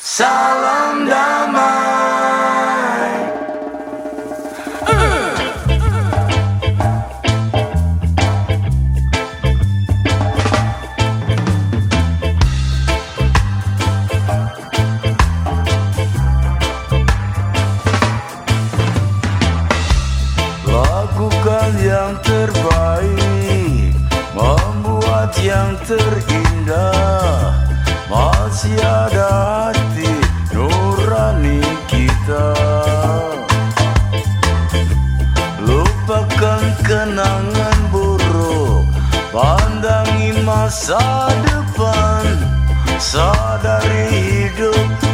Salam damai. Lakukan yang terbaik Membuat yang terindah Masih ada hati nurani kita. Lupakan kenangan buruk Pandangi masa depan. Sadari hidup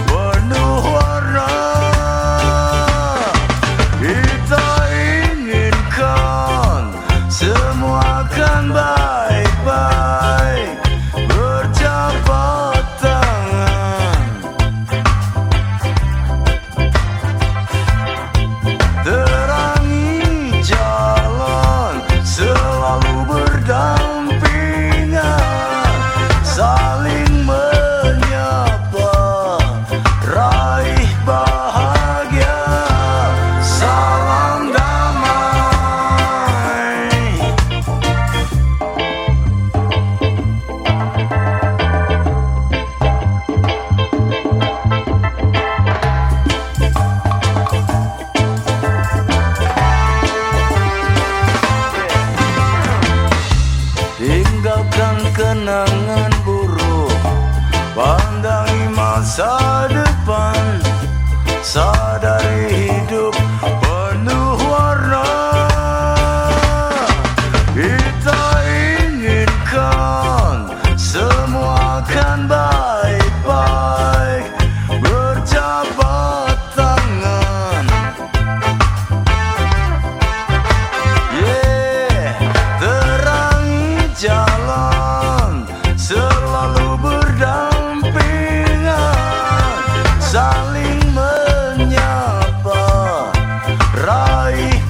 kenangan buruk. Pandangi masa depan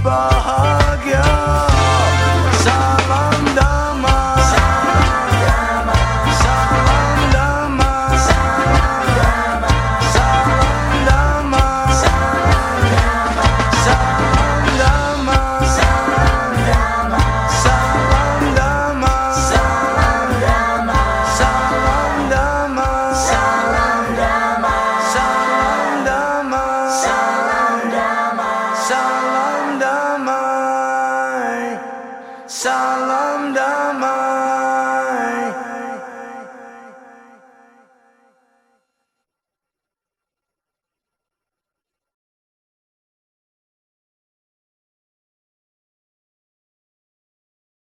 goodbye. salam